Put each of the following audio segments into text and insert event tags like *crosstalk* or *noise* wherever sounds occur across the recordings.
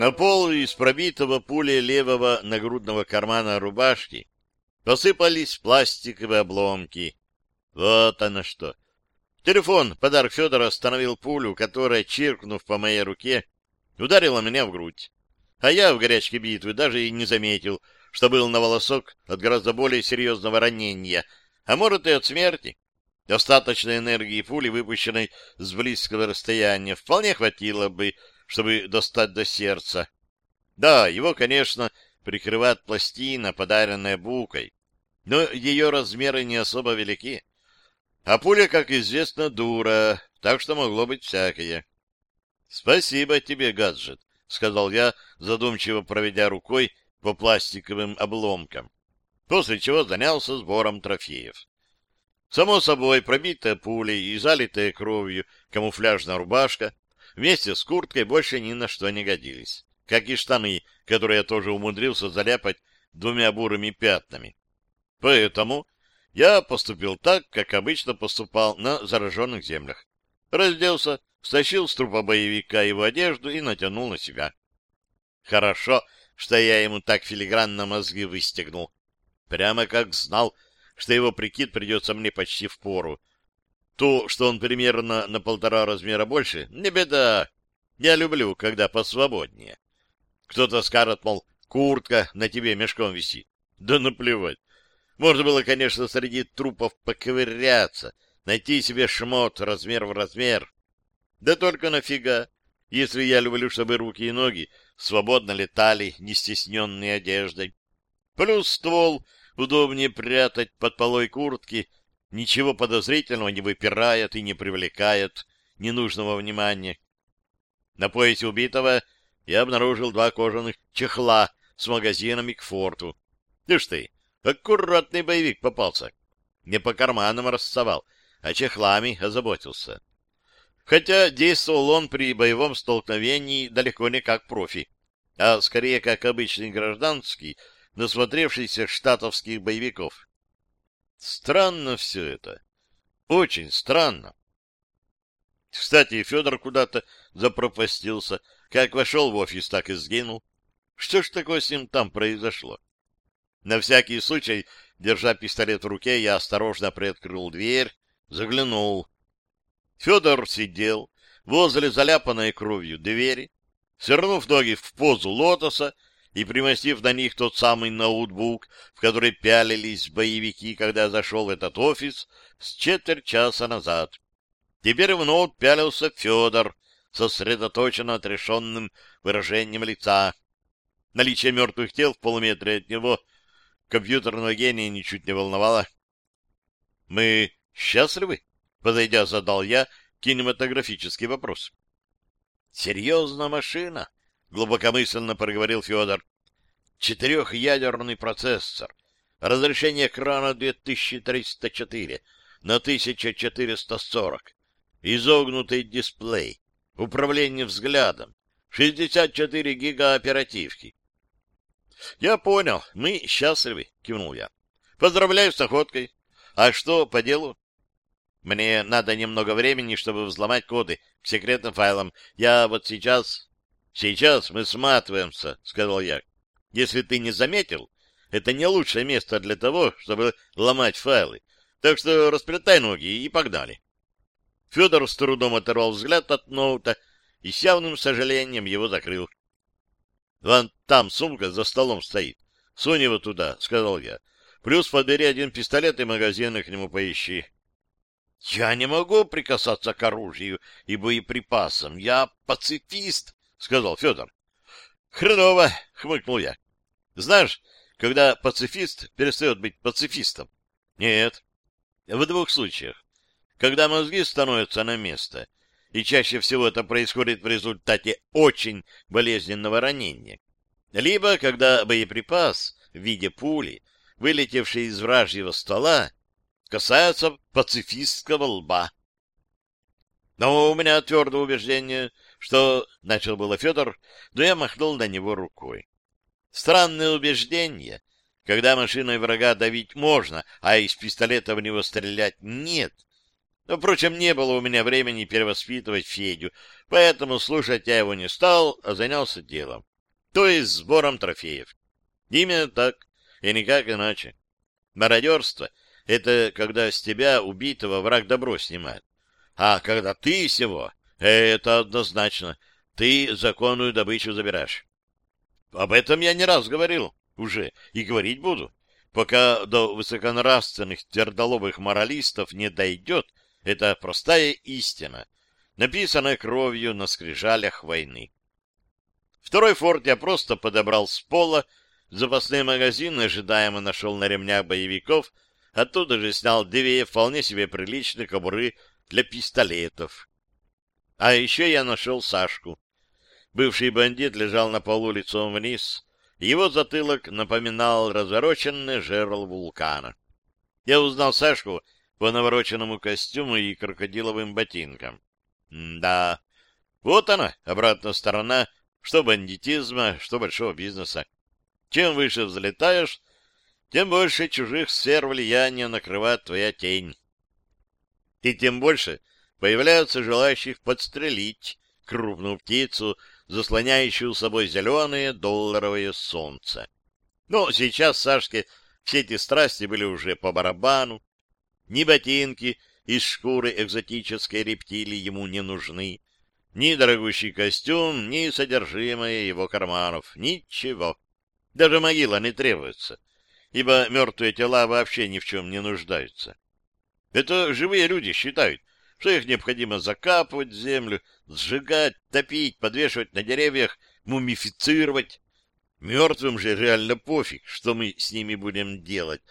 На пол из пробитого пулей левого нагрудного кармана рубашки посыпались пластиковые обломки. Вот оно что. Телефон, подарок Федора, остановил пулю, которая, чиркнув по моей руке, ударила меня в грудь. А я в горячке битвы даже и не заметил, что был на волосок от гораздо более серьезного ранения, а может и от смерти. Достаточной энергии пули, выпущенной с близкого расстояния, вполне хватило бы, чтобы достать до сердца. Да, его, конечно, прикрывает пластина, подаренная букой, но ее размеры не особо велики. А пуля, как известно, дура, так что могло быть всякое. — Спасибо тебе, гаджет, — сказал я, задумчиво проведя рукой по пластиковым обломкам, после чего занялся сбором трофеев. Само собой, пробитая пулей и залитая кровью камуфляжная рубашка вместе с курткой больше ни на что не годились, как и штаны, которые я тоже умудрился заляпать двумя бурыми пятнами. Поэтому я поступил так, как обычно поступал на зараженных землях. Разделся, стащил с трупа боевика его одежду и натянул на себя. Хорошо, что я ему так филигранно мозги выстегнул. Прямо как знал, что его прикид придется мне почти в пору. То, что он примерно на полтора размера больше, не беда. Я люблю, когда посвободнее. Кто-то скажет, мол, куртка на тебе мешком висит. Да наплевать. Можно было, конечно, среди трупов поковыряться, найти себе шмот размер в размер. Да только нафига, если я люблю, чтобы руки и ноги свободно летали, не стесненные одеждой. Плюс ствол удобнее прятать под полой куртки, ничего подозрительного не выпирает и не привлекает ненужного внимания. На поясе убитого я обнаружил два кожаных чехла с магазинами к форту. Ж ты, Аккуратный боевик попался. Не по карманам рассовал, а чехлами озаботился. Хотя действовал он при боевом столкновении далеко не как профи, а скорее как обычный гражданский, насмотревшийся штатовских боевиков. Странно все это. Очень странно. Кстати, Федор куда-то запропастился. Как вошел в офис, так и сгинул. Что ж такое с ним там произошло? На всякий случай, держа пистолет в руке, я осторожно приоткрыл дверь, заглянул. Федор сидел возле заляпанной кровью двери, свернув ноги в позу лотоса и примостив на них тот самый ноутбук, в который пялились боевики, когда зашел в этот офис с четверть часа назад. Теперь в ноут пялился Федор, сосредоточенно отрешенным выражением лица. Наличие мертвых тел в полуметре от него компьютерного гения ничуть не волновало. — Мы счастливы? — подойдя, задал я кинематографический вопрос. — Серьезно машина, — глубокомысленно проговорил Федор. — Четырехъядерный процессор, разрешение экрана 2304 на 1440, изогнутый дисплей, управление взглядом, 64 гига оперативки, — Я понял, мы счастливы, — кивнул я. — Поздравляю с охоткой. А что по делу? — Мне надо немного времени, чтобы взломать коды к секретным файлам. Я вот сейчас... — Сейчас мы сматываемся, — сказал я. — Если ты не заметил, это не лучшее место для того, чтобы ломать файлы. Так что расплетай ноги и погнали. Федор с трудом оторвал взгляд от ноута и с явным сожалением его закрыл. Вон там сумка за столом стоит. Сунь его туда, — сказал я. Плюс подбери один пистолет и магазины к нему поищи. — Я не могу прикасаться к оружию и боеприпасам. Я пацифист, — сказал Федор. — Хреново, — хмыкнул я. — Знаешь, когда пацифист перестает быть пацифистом? — Нет. В двух случаях. Когда мозги становятся на место — и чаще всего это происходит в результате очень болезненного ранения. Либо когда боеприпас в виде пули, вылетевший из вражьего ствола, касается пацифистского лба. Но у меня твердое убеждение, что начал было Федор, но я махнул на него рукой. Странное убеждение, когда машиной врага давить можно, а из пистолета в него стрелять нет — но, впрочем, не было у меня времени перевоспитывать Федю, поэтому слушать я его не стал, а занялся делом. то есть сбором трофеев. Именно так, и никак иначе. Мародерство — это когда с тебя, убитого, враг добро снимает. А когда ты всего, это однозначно, ты законную добычу забираешь. Об этом я не раз говорил уже и говорить буду. Пока до высоконравственных твердолобых моралистов не дойдет, это простая истина, написанная кровью на скрижалях войны. Второй форт я просто подобрал с пола, запасные магазины ожидаемо нашел на ремнях боевиков, оттуда же снял две вполне себе приличные кобуры для пистолетов. А еще я нашел Сашку. Бывший бандит лежал на полу лицом вниз, его затылок напоминал развороченный жерл вулкана. Я узнал Сашку по навороченному костюму и крокодиловым ботинкам. Да, вот она, обратная сторона, что бандитизма, что большого бизнеса. Чем выше взлетаешь, тем больше чужих сфер влияния накрывает твоя тень. И тем больше появляются желающих подстрелить крупную птицу заслоняющую собой зеленое долларовое солнце. Но сейчас Сашке все эти страсти были уже по барабану. Ни ботинки из шкуры экзотической рептилии ему не нужны, ни дорогущий костюм, ни содержимое его карманов, ничего. Даже могила не требуется, ибо мертвые тела вообще ни в чем не нуждаются. Это живые люди считают, что их необходимо закапывать в землю, сжигать, топить, подвешивать на деревьях, мумифицировать. Мертвым же реально пофиг, что мы с ними будем делать.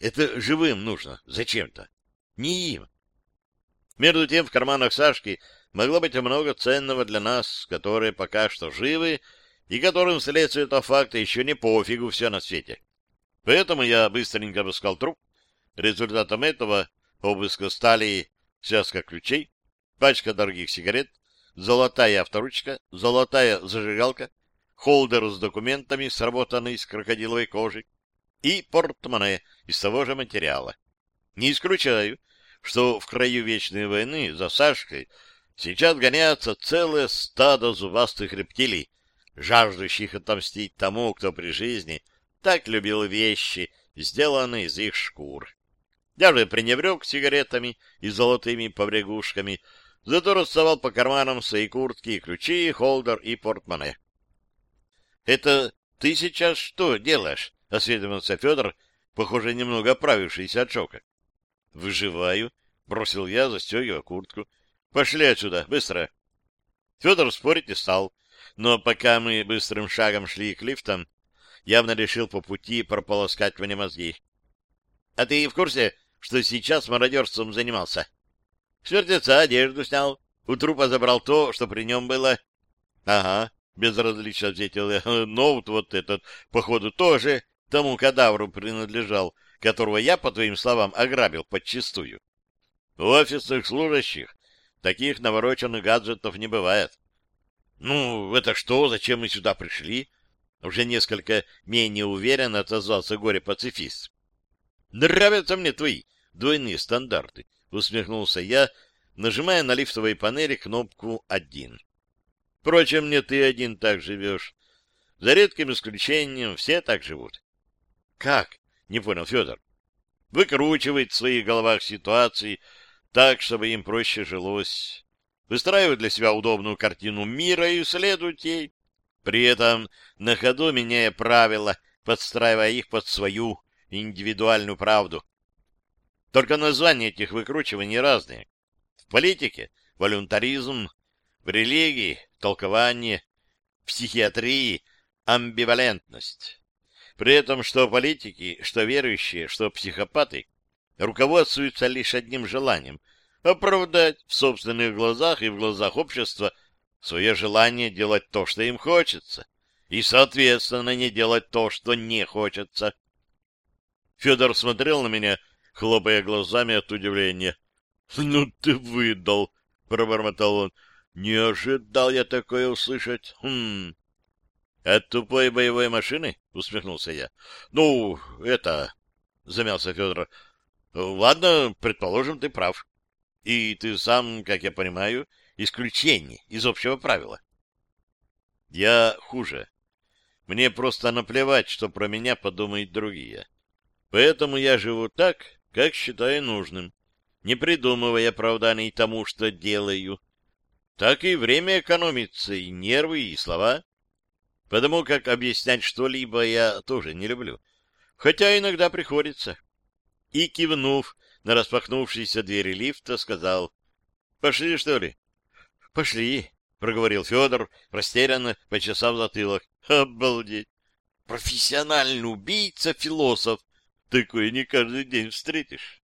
Это живым нужно, зачем-то. Не им. Между тем в карманах Сашки могло быть много ценного для нас, которые пока что живы, и которым вследствие этого факта еще не пофигу все на свете. Поэтому я быстренько обыскал труп. Результатом этого обыска стали связка ключей, пачка дорогих сигарет, золотая авторучка, золотая зажигалка, холдер с документами, сработанный из крокодиловой кожи, и портмоне из того же материала. Не исключаю, что в краю Вечной войны за Сашкой сейчас гоняется целое стадо зубастых рептилий, жаждущих отомстить тому, кто при жизни так любил вещи, сделанные из их шкур. Я же пренебрег сигаретами и золотыми побрякушками, зато расставал по карманам свои куртки ключи, холдер и портмоне. — Это ты сейчас что делаешь? — осведомился Федор, похоже, немного оправившийся от шока. — Выживаю, — бросил я, застегивая куртку. — Пошли отсюда, быстро. Федор спорить не стал, но пока мы быстрым шагом шли к лифтам, явно решил по пути прополоскать мне мозги. — А ты в курсе, что сейчас мародерством занимался. С мертвеца одежду снял, у трупа забрал то, что при нем было. — Ага, — безразлично ответил я. *laughs* — Ноут вот этот, походу, тоже тому кадавру принадлежал, которого я, по твоим словам, ограбил подчистую. У офисных служащих таких навороченных гаджетов не бывает. — Ну, это что? Зачем мы сюда пришли? Уже несколько менее уверенно отозвался горе-пацифист. Нравятся мне твои двойные стандарты, усмехнулся я, нажимая на лифтовой панели кнопку «Один». Впрочем, не ты один так живешь. За редким исключением все так живут. Как? Не понял Федор. Выкручивает в своих головах ситуации так, чтобы им проще жилось. Выстраивает для себя удобную картину мира и следует ей. При этом на ходу меняя правила, подстраивая их под свою индивидуальную правду. Только названия этих выкручиваний разные. В политике — волюнтаризм, в религии — толкование, в психиатрии — амбивалентность. При этом что политики, что верующие, что психопаты руководствуются лишь одним желанием — оправдать в собственных глазах и в глазах общества свое желание делать то, что им хочется, и, соответственно, не делать то, что не хочется. Федор смотрел на меня, хлопая глазами от удивления. — Ну ты выдал! — пробормотал он. — Не ожидал я такое услышать. Хм. — От тупой боевой машины? — усмехнулся я. — Ну, это... — замялся Федор. — Ладно, предположим, ты прав. И ты сам, как я понимаю, исключение из общего правила. Я хуже. Мне просто наплевать, что про меня подумают другие. Поэтому я живу так, как считаю нужным, не придумывая оправданий тому, что делаю. Так и время экономится, и нервы, и слова. Потому как объяснять что-либо я тоже не люблю. Хотя иногда приходится. И, кивнув на распахнувшиеся двери лифта, сказал, «Пошли, что ли?» «Пошли», — проговорил Федор, растерянно почесав затылок. «Обалдеть! Профессиональный убийца-философ! Такое не каждый день встретишь».